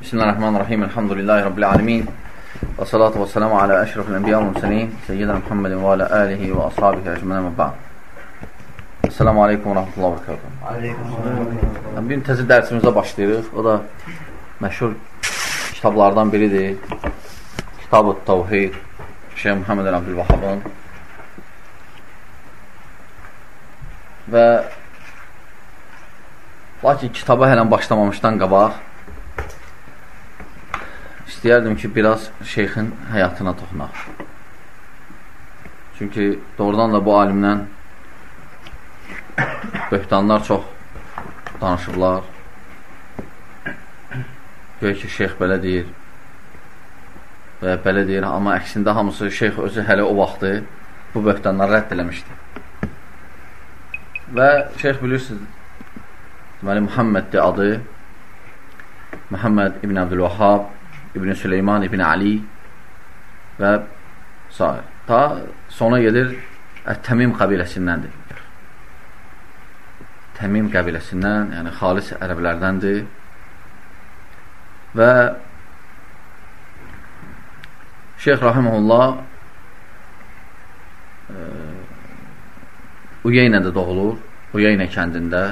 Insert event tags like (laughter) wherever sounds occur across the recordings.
Bismillahirrahmanirrahim. Elhamdülillahi Rabbil alemin. Və salatu və selamu alə əşrafil ənbiya və müsəlin. Seyyidina Muhammedin və alə alihi və ashabihi əcmənə və ba'd. Esselamu aleykum və rahmetullahi və barakatuhu. Aleyküm. Bir təzə dərsimizə başlayırıq. O da məşhur kitablardan biridir. Kitab-ı Tavhid. Şeyh Muhammed Abdülvahabın. Və lakin kitaba hələn başlamamışdan qabaq istəyərdim ki, biraz şeyxin həyatına toxunaq. Çünki doğrudan da bu alimdən böhtanlar çox danışıblar. Göy ki, şeyx belə deyir və belə deyir, amma əksində hamısı şeyx özü hələ o vaxtı bu böhtanları rədd eləmişdi. Və şeyx bilirsiniz, deməli, Muhammeddir adı. Muhammed İbn Abdülvahab İbn Süleyman İbn Ali və s. Ta sona gedir Ət-Təmim qəbiləsindəndir. Təmim qəbiləsindən, yəni xalis ərəblərdəndir. Və Şeyx Rahimullah e, Uyeynədə doğulur. Uyeynə kəndində.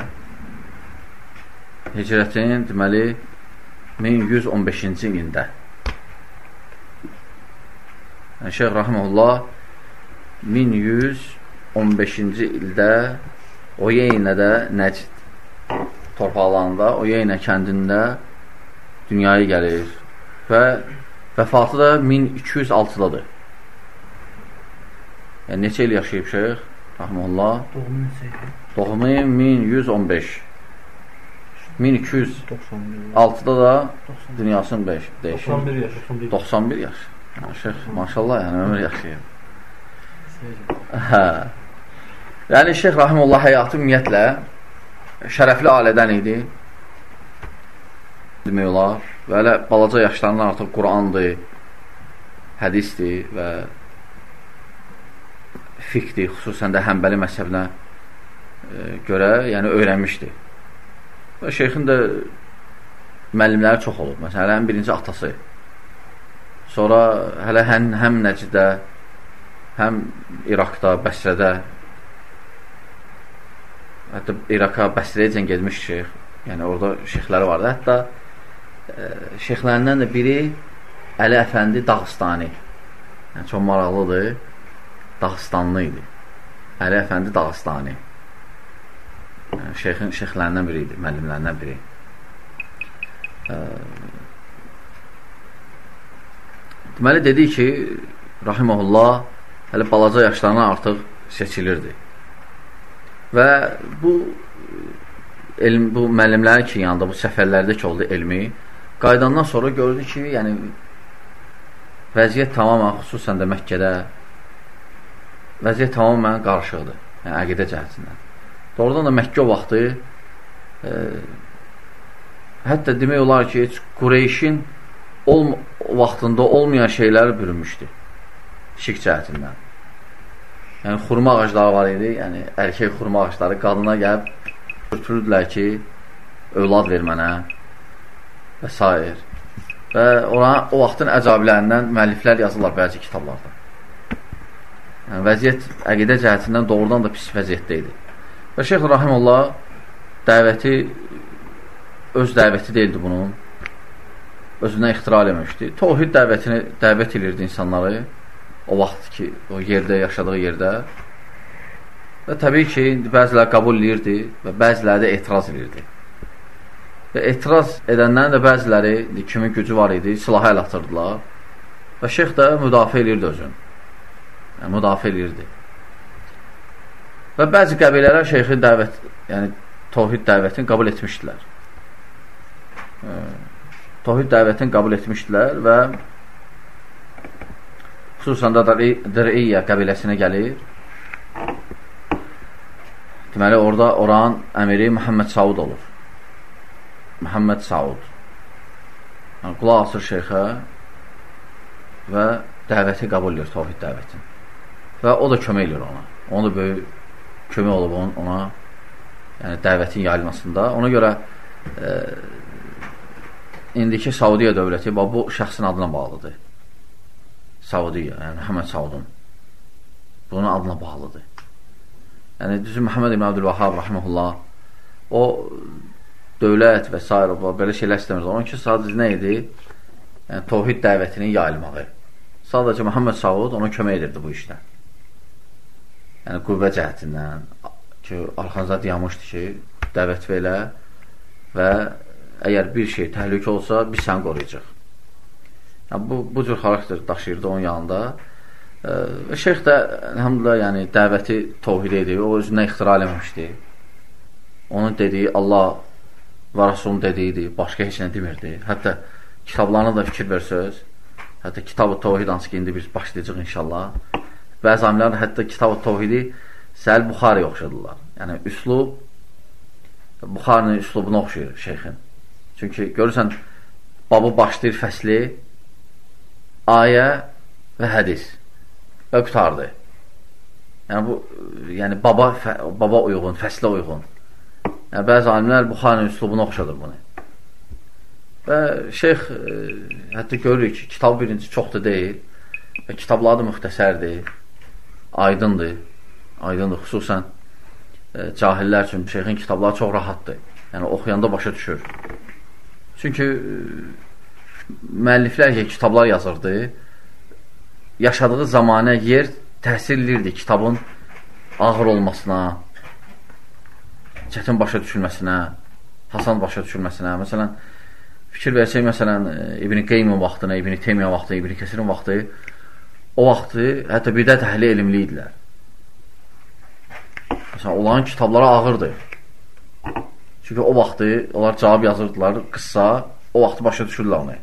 Hicrətin deməli 1115-ci ildə. Yəni, Şeyh Rahimullah 1115-ci ildə Oyeynədə Nəcd torpaqlarında, Oyeynə kəndində dünyaya gəlir və vəfatı da 1206-dadır. Yəni, neçə il yaşayıb Şeyh Rahimullah? Doğumu 1115. 1206-da da dünyasının 5 dəyişir. 91 yaş. 91 yaş. Şeyx, maşallah, yəni ömür yaşayır. Hə. Yəni, Şeyx Rahimullah həyatı ümumiyyətlə şərəfli ailədən idi. Demək olar. Və elə balaca yaşlarından artıq Qurandır, hədisdir və fiqdir, xüsusən də həmbəli məzhəbinə e, görə, yəni öyrənmişdi. Və şeyxin də müəllimləri çox olub. Məsələn, birinci atası. Sonra hələ həm, həm Nəcdə, həm İraqda, Bəsrədə, hətta İraqa, Bəsrəyəcən gedmiş şeyx. Yəni, orada şeyxləri vardı. Hətta e, şeyxlərindən də biri Əli Əfəndi Dağıstani. Yəni, çox maraqlıdır. Dağıstanlı idi. Əli Əfəndi Dağıstani. Yəni, şeyxin şeyxlərindən biri idi, müəllimlərindən biri. E, deməli, dedi ki, Rahiməhullah hələ balaca yaşlarına artıq seçilirdi. Və bu elm, bu müəllimlərin ki, yanında bu səfərlərdə ki, oldu elmi, qaydandan sonra gördü ki, yəni vəziyyət tamamən, xüsusən də Məkkədə vəziyyət tamamən qarışıqdır, yəni əqidə cəhətindən. Doğrudan da Məkkə o vaxtı e, hətta demək olar ki, heç Qureyşin ol, vaxtında olmayan şeyləri bürünmüşdü şirk cəhətindən. Yəni, xurma ağacları var idi, yəni erkək xurma ağacları qadına gəlib götürürdülər ki, övlad ver mənə və s. Və ona, o vaxtın əcabilərindən müəlliflər yazırlar bəzi kitablarda. Yəni, vəziyyət əqidə cəhətindən doğrudan da pis vəziyyətdə idi. Və Şeyx Rahimullah dəvəti öz dəvəti deyildi bunun. Özündən ixtira eləmişdi. Tohid dəvətini dəvət edirdi insanları o vaxt ki, o yerdə, yaşadığı yerdə. Və təbii ki, bəziləri qəbul edirdi və bəziləri də etiraz edirdi. Və etiraz edənlərin də bəziləri, kimin gücü var idi, silahı əl atırdılar. Və şeyx də müdafiə edirdi özünü. Yəni, müdafiə edirdi. Və bəzi qəbilələr şeyxin dəvət, yəni tohid dəvətini qəbul etmişdilər. Tohid dəvətini qəbul etmişdilər və xüsusən də Diriyyə qəbiləsinə gəlir. Deməli, orada oranın əmiri Muhammed Saud olur. Muhammed Saud. Yəni, qulaq asır şeyxə və dəvəti qəbul edir, tohid dəvətini. Və o da kömək edir ona. Onu da böyük kömək olub on, ona yəni dəvətin yayılmasında. Ona görə e, indiki Saudiya dövləti bu şəxsin adına bağlıdır. Saudiya, yəni Məhəmməd Saudun. Bunun adına bağlıdır. Yəni, düzü Məhəmməd İbn Abdülvahab, rahiməhullah, o dövlət və s. belə şeylər istəmir. Onun ki, sadəcə nə idi? Yəni, tohid dəvətinin yayılmağı. Sadəcə Məhəmməd Saud ona kömək edirdi bu işdə. Yəni, qüvvə cəhətindən ki, arxanıza dayanmışdı ki, dəvət verə və əgər bir şey təhlükə olsa, biz səni qoruyacaq. Yəni, bu, bu cür xarakter daşıyırdı onun yanında. Və şeyx də, əlhamdülillah, yəni, dəvəti tovhid edir, o özündən ixtira eləməmişdi. Onun dediyi Allah və Rasulun dediyidir, başqa heç nə demirdi. Hətta kitablarına da fikir versəz, hətta kitab-ı tovhid hansı ki, indi biz başlayacaq inşallah. Bəzi alimlər hətta kitab-ı tovhidi Səhəl Buxarıya oxşadılar. Yəni, üslub Buxarının üslubuna oxşayır şeyxin. Çünki görürsən, babı başlayır fəsli, ayə və hədis və qutardı. Yəni, bu, yəni baba, fə, baba uyğun, fəslə uyğun. Yəni, bəzi alimlər Buxarinin üslubuna oxşadır bunu. Və şeyx, e, hətta görürük ki, kitab birinci çox da deyil və kitabları da müxtəsərdir, aydındır, aydındır, xüsusən e, cahillər üçün şeyxin kitabları çox rahatdır. Yəni, oxuyanda başa düşür. Çünki e, müəlliflər ki, kitablar yazırdı, yaşadığı zamanə yer təhsil edirdi kitabın ağır olmasına, çətin başa düşülməsinə, hasan başa düşülməsinə. Məsələn, fikir versək, məsələn, e, İbn-i Qeymin vaxtına, İbn-i Teymiyyə vaxtı, İbn-i Kəsirin vaxtı, o vaxtı hətta bidət əhli elmli idilər. Məsələn, onların kitabları ağırdır. Çünki o vaxtı onlar cavab yazırdılar, qıssa, o vaxtı başa düşürlər onu.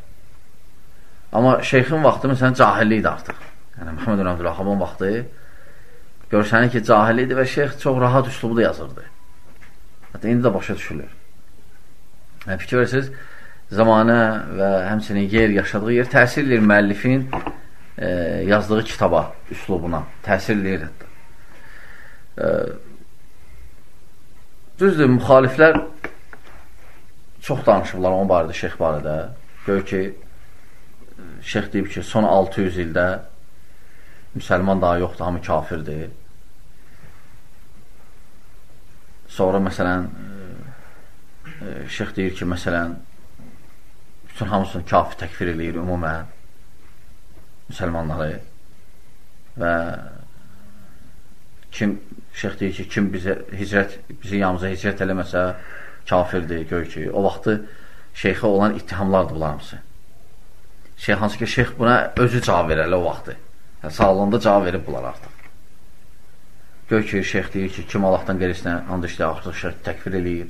Amma şeyxin vaxtı, məsələn, cahillik idi artıq. Yəni, Məhəmməd Ünə Abdülhaxamın vaxtı görsənir ki, cahillik idi və şeyx çox rahat üslubu da yazırdı. Hətta indi də başa düşülür. Yəni, fikir verirsiniz, zamanə və həmçinin yer, yaşadığı yer təsir edir müəllifin e, yazdığı kitaba, üslubuna. Təsir edir hətta. E, Düzdür, müxaliflər çox danışıblar onun barədə, şeyx barədə. Gör ki, şeyx deyib ki, son 600 ildə müsəlman daha yoxdur, hamı kafirdir. Sonra, məsələn, e, şeyx deyir ki, məsələn, bütün hamısını kafir təkfir eləyir ümumən müsəlmanları və kim şeyx deyir ki, kim bizə hicrət, bizim yanımıza hicrət eləməsə kafirdir, gör ki, o vaxtı şeyxə olan ittihamlardır bunlar hamısı. Şeyx hansı ki, şeyx buna özü cavab verəli o vaxtı. Yəni, sağlığında cavab verib bunlar artıq. Gör ki, şeyx deyir ki, kim Allahdan qeyrisinə and işlə artıq şeyx təkfir eləyir.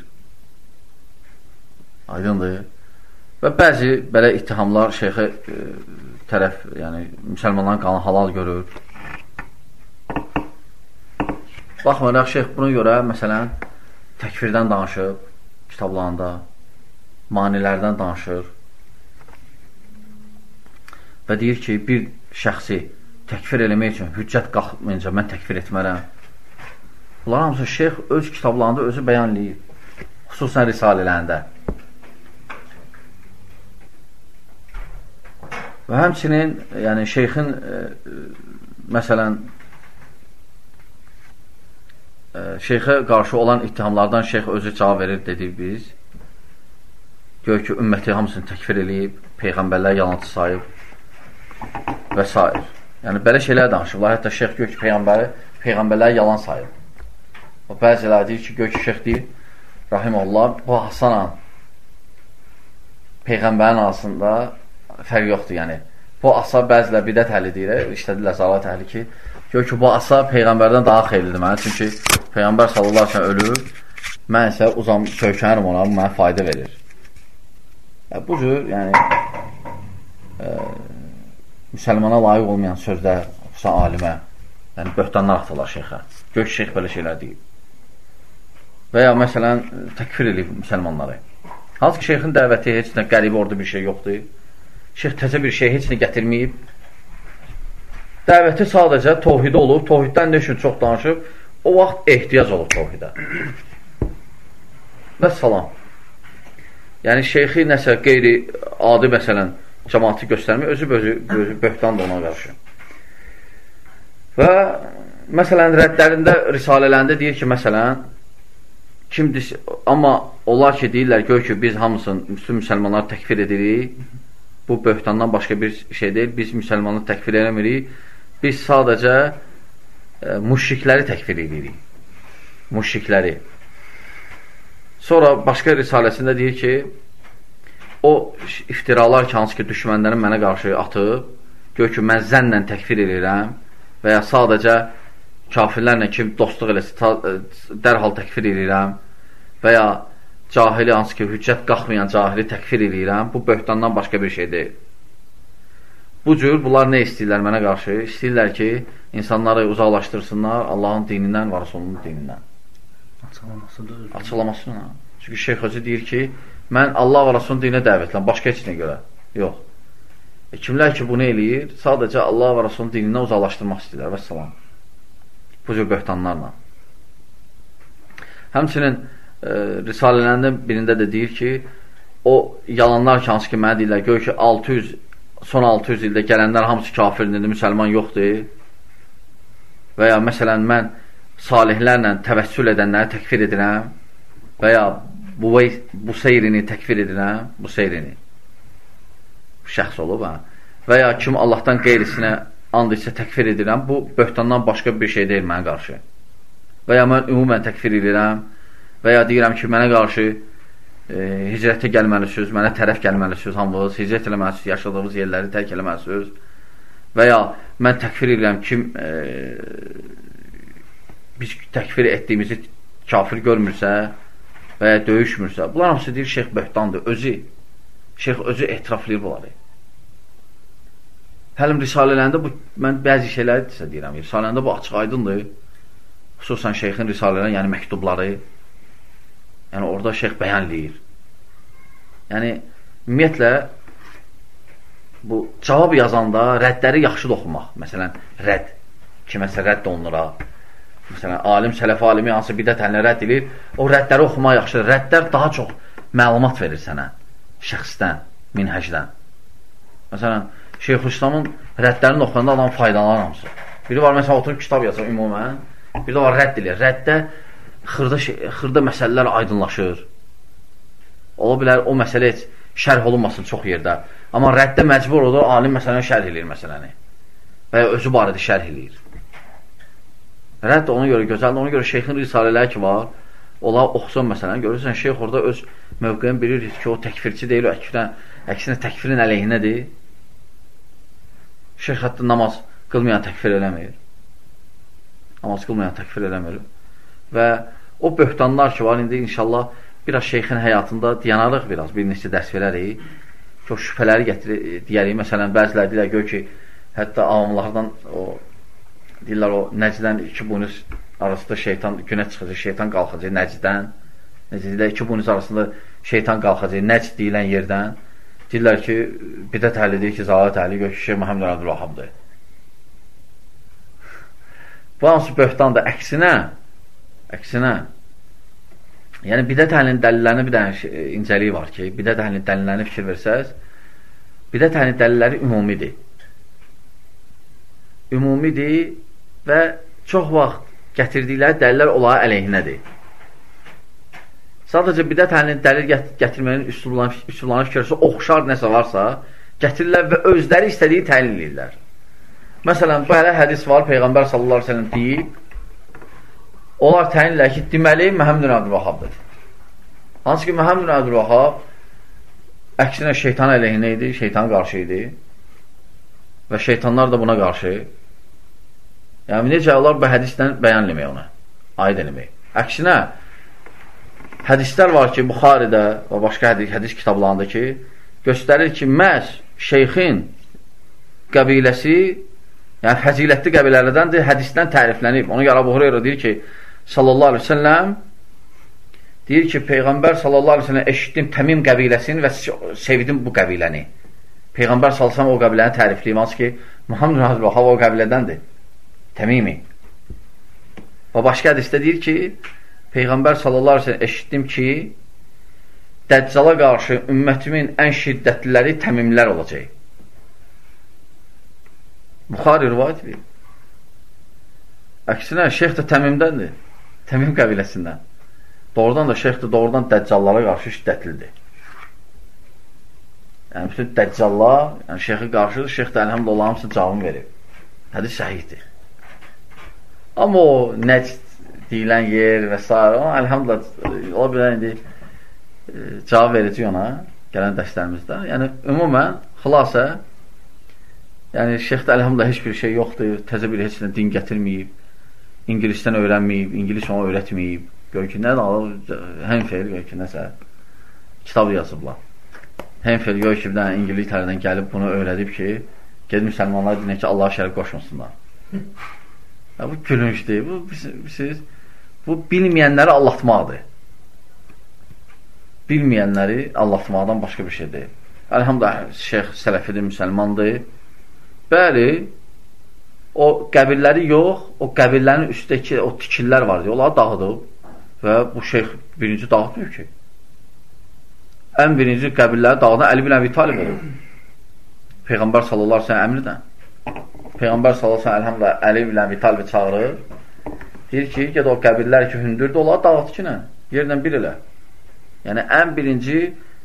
Aydındır. Və bəzi belə ittihamlar şeyxə e, tərəf, yəni müsəlmanların qanı halal görür. Baxmayaraq, şeyx buna görə, məsələn, təkfirdən danışıb kitablarında, manilərdən danışır və deyir ki, bir şəxsi təkfir eləmək üçün hüccət qalxmayınca mən təkfir etmərəm. Bunlar hamısı şeyx öz kitablarında özü bəyanlayır, xüsusən risalələrində. Və həmçinin, yəni şeyxin, e, e, məsələn, şeyxə qarşı olan ittihamlardan şeyx özü cavab verir dedik biz. Gör ki, ümməti hamısını təkfir eləyib, peyğəmbərlər yalancı sayıb və s. Yəni, belə şeylər danışıblar. Hətta şeyx gör ki, peyğəmbəri, peyğəmbərlər yalan sayıb. O, bəziləri deyir ki, gör ki, şeyx deyir, Rahim Allah, bu Hasanla peyğəmbərin arasında fərq yoxdur. Yəni, bu asa bəzilər bidət əhli deyir, işlədirlər zalat əhli ki, gör ki, bu asa peyğəmbərdən daha xeyirlidir mənə. Çünki Peyğəmbər sallallahu əleyhi ölüb, mən isə uzam söykənirəm ona, bu mənə fayda verir. Və bu cür, yəni e, müsəlmana layiq olmayan sözlər xüsusən alimə, yəni böhtanlar atırlar şeyxə. Gök şeyx belə şeylər deyib. Və ya məsələn təkfir edib müsəlmanları. Hansı ki, şeyxin dəvəti heç nə qəribə orada bir şey yoxdur. Şeyx təzə bir şey heç nə gətirməyib. Dəvəti sadəcə tohid olub, tohiddən nə üçün çox danışıb, o vaxt ehtiyac olub tohidə. Və salam. yəni şeyxi nəsə qeyri adi məsələn cəmaatı göstərmək özü özü, özü böhtan da ona qarşı. Və məsələn rəddlərində risalələrində deyir ki, məsələn kimdir amma onlar ki deyirlər gör ki biz hamısını bütün müsəlmanları təkfir edirik. Bu böhtandan başqa bir şey deyil. Biz müsəlmanları təkfir eləmirik. Biz sadəcə müşrikləri təkfir edirik. Müşrikləri. Sonra başqa risaləsində deyir ki, o iftiralar ki, hansı ki, düşmənlərin mənə qarşı atıb, gör ki, mən zənnlə təkfir edirəm və ya sadəcə kafirlərlə kim dostluq eləsə, e, dərhal təkfir edirəm və ya cahili hansı ki, hüccət qalxmayan cahili təkfir edirəm, bu böhtandan başqa bir şey deyil. Bu cür bunlar nə istəyirlər mənə qarşı? İstəyirlər ki, insanları uzaqlaşdırsınlar Allahın dinindən və Rasulunun dinindən. Açıqlamasına. Çünki Şeyx Hacı deyir ki, mən Allah və Rasulun dininə dəvətləm, başqa heç nə görə. Yox. E, kimlər ki, bunu eləyir, sadəcə Allah və Rasulun dinindən uzaqlaşdırmaq istəyirlər və salam. Bu cür böhtanlarla. Həmçinin e, risalələrində birində də deyir ki, o yalanlar ki, hansı ki, mənə deyirlər, gör ki, 600, son 600 ildə gələnlər hamısı kafirdir, müsəlman yoxdur. Və ya məsələn, mən salihlərlə təvəssül edənləri təkfir edirəm və ya bu, bu seyrini təkfir edirəm, bu seyrini şəxs olub, hə? və ya kim Allahdan qeyrisinə and isə təkfir edirəm, bu böhtandan başqa bir şey deyil mənə qarşı. Və ya mən ümumən təkfir edirəm və ya deyirəm ki, mənə qarşı e, hicrətə gəlməlisiniz, mənə tərəf gəlməlisiniz hamınız, hicrət eləməlisiniz, yaşadığınız yerləri tərk eləməlisiniz və ya mən təkfir edirəm kim e, biz təkfir etdiyimizi kafir görmürsə və ya döyüşmürsə, bunlar hamısı deyir, şeyx böhtandır, özü şeyx özü etiraflayır bunları. Həlim risalələrində bu, mən bəzi şeyləri isə deyirəm, risalələrində bu açıq aydındır. Xüsusən şeyxin risalələri, yəni məktubları, yəni orada şeyx bəyanləyir. Yəni, ümumiyyətlə, bu cavab yazanda rəddləri yaxşı da oxumaq. Məsələn, rədd, kiməsə rədd olunura. Məsələn, alim, sələf alimi hansı bidət əhlinə rədd edir, o rəddləri oxumaq yaxşıdır. Rəddlər daha çox məlumat verir sənə şəxsdən, minhəcdən. Məsələn, Şeyxülislamın rəddlərini oxuyanda adam faydalanır hamısı. Biri var, məsələn, oturub kitab yazır ümumən, bir də var rədd edir. Rəddə xırda, şey, xırda məsələlər aydınlaşır. Ola bilər, o məsələ heç şərh olunmasın çox yerdə. Amma rəddə məcbur olur, alim məsələni şərh edir məsələni. Və ya özü barədə şərh edir. Rədd ona görə gözəldir, ona görə şeyxin risalələri ki var, ola oxusan məsələn, görürsən, şeyx orada öz mövqeyini bilir ki, o təkfirçi deyil, o əksinə, əksinə təkfirin əleyhinədir. Şeyx hətta namaz qılmayan təkfir eləmir. Namaz qılmayan təkfir eləmir. Və o böhtanlar ki var, indi inşallah biraz şeyxin həyatında dayanarıq biraz, bir neçə dərs verərik. O şübhələri gətirir, deyərik. Məsələn, bəzilər deyirlər, gör ki, hətta avamlardan o deyirlər o nəcdən iki buynuz arasında şeytan günə çıxacaq, şeytan qalxacaq nəcdən. Necədə iki bunun arasında şeytan qalxacaq, nəcd deyilən yerdən. Deyirlər ki, bidət əhli deyir ki, zalət əhli gör ki, Şeyh Muhammed Abdülvahabdır. Bu hansı böhtandır? Əksinə, əksinə, yəni bidət əhlinin dəlillərini bir dənə şey, incəliyi var ki, bidət əhlinin dəlillərini fikir versəz, bidət əhlinin dəlilləri ümumidir. Ümumidir və çox vaxt gətirdikləri dəlillər onlara əleyhinədir. Sadəcə bidət əhlinin dəlil gətirmənin üsullarına fikirsə, oxşar nəsə varsa, gətirirlər və özləri istədiyi təyin edirlər. Məsələn, bu hələ hədis var, Peyğəmbər sallallahu aleyhi ve sellem deyib, onlar təyin edirlər ki, deməli, Məhəmmədun Abdülvahabdır. Hansı ki, Məhəmmədun Abdülvahab əksinə şeytan əleyhinə idi, şeytan qarşı idi və şeytanlar da buna qarşı Yəni, necə olar bu hədisdən bəyanləmək ona, aid eləmək. Əksinə, hədislər var ki, Buxaridə və başqa hədis, hədis kitablarında ki, göstərir ki, məhz şeyxin qəbiləsi, yəni fəzilətli qəbilələrdəndir, hədisdən təriflənib. Ona görə Hureyra deyir ki, sallallahu aleyhi ve selləm, deyir ki, Peyğəmbər sallallahu aleyhi ve selləm eşitdim təmim qəbiləsini və sevdim bu qəbiləni. Peyğəmbər sallallahu aleyhi ve selləm o qəbiləni tərifləyim, hansı ki, Muhammed Hazreti o qəbilədəndir. Təmimi. Və başqa hədisdə deyir ki, Peyğəmbər sallallahu aleyhi ve sellem eşitdim ki, Dəccala qarşı ümmətimin ən şiddətliləri təmimlər olacaq. Buxari rivayət edir. Əksinə, şeyx də təmimdəndir. Təmim qəbiləsindən. Doğrudan da şeyx də doğrudan dəccallara qarşı şiddətlidir. Yəni, bütün dəccallar, yəni şeyxə qarşı, şeyx də əlhəmdülillah hamısını cavab verib. Hədis səhihdir. Amma o nəcd deyilən yer və s. Əlhəmdülillah, ola bilən indi e, cavab verəcək ona gələn dərslərimizdə. Yəni, ümumən, xülasə, yəni, şeyxdə əlhəmdülillah heç bir şey yoxdur, təzə bir heç nə din gətirməyib, İngilisdən öyrənməyib, İngilis ona öyrətməyib. Gör ki, nədir? Hemfel, gör ki, nəsə kitab yazıblar. Hemfel, gör ki, bir dənə İngiltərədən gəlib bunu öyrədib ki, gedib müsəlmanlar dinə ki, Allah şərif qoşmasınlar. (laughs) Ya, bu gülüncdür. Bu, siz, bu bilməyənləri allatmaqdır. Bilməyənləri allatmaqdan başqa bir şey deyil. Əlhamdülillah, şeyx sələfidir, müsəlmandır. Bəli, o qəbirləri yox, o qəbirlərin üstdəki o tikillər var, onları dağıdıb və bu şeyx birinci dağıtmıyor ki. Ən birinci qəbirləri dağıdan Əli bin Əbi Talib olur. Peyğəmbər sallallahu sellem əmridən. Peyğəmbər sallallahu əlhəmdə Əli ibn Əbi Talib çağırır. Deyir ki, ged o qəbirlər ki, hündürdür, onları dağıt ki, nə? Yerlə bir elə. Yəni, ən birinci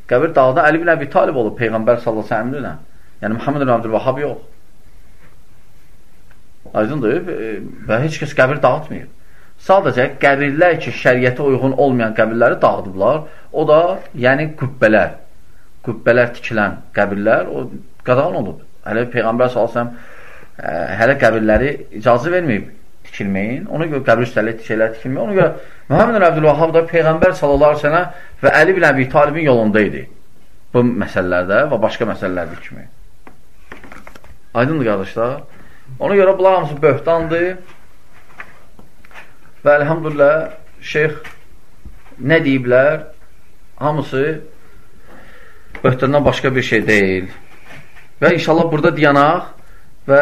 qəbir dağda Əli ibn Əbi Talib olub Peyğəmbər sallallahu əleyhi və Yəni Muhammed ibn Abdülvahhab yox. Aydındır və heç kəs qəbir dağıtmıyor. Sadəcə qəbirlər ki, şəriətə uyğun olmayan qəbirləri dağıdıblar. O da, yəni qübbələr. Qübbələr tikilən qəbirlər o qadağan olub. Hələ Peyğəmbər sallallahu əleyhi hələ qəbirləri icazə verməyib tikilməyin. Ona görə qəbir üstəli şeylər tikilməyin. Ona görə Muhammed Əbdülvahhab da Peyğəmbər sallallahu əleyhi və Əli ibn Əbi Talibin yolunda idi. Bu məsələlərdə və başqa məsələlərdə kimi. Aydındır qardaşlar. Ona görə bunlar hamısı böhtandır. Və elhamdülillah şeyx nə deyiblər? Hamısı böhtandan başqa bir şey deyil. Və inşallah burada dayanaq və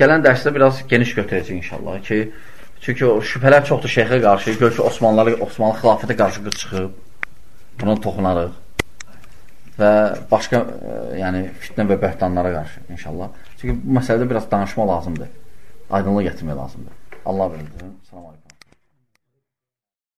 gələn dərsdə biraz geniş götürəcək inşallah ki, çünki o şübhələr çoxdur şeyxə qarşı, gör ki, Osmanlıları, Osmanlı xilafətə qarşı çıxıb, buna toxunarıq və başqa e, yəni fitnə və bəhtanlara qarşı inşallah. Çünki bu məsələdə biraz danışma lazımdır. Aydınlıq gətirmək lazımdır. Allah bilir. Salam.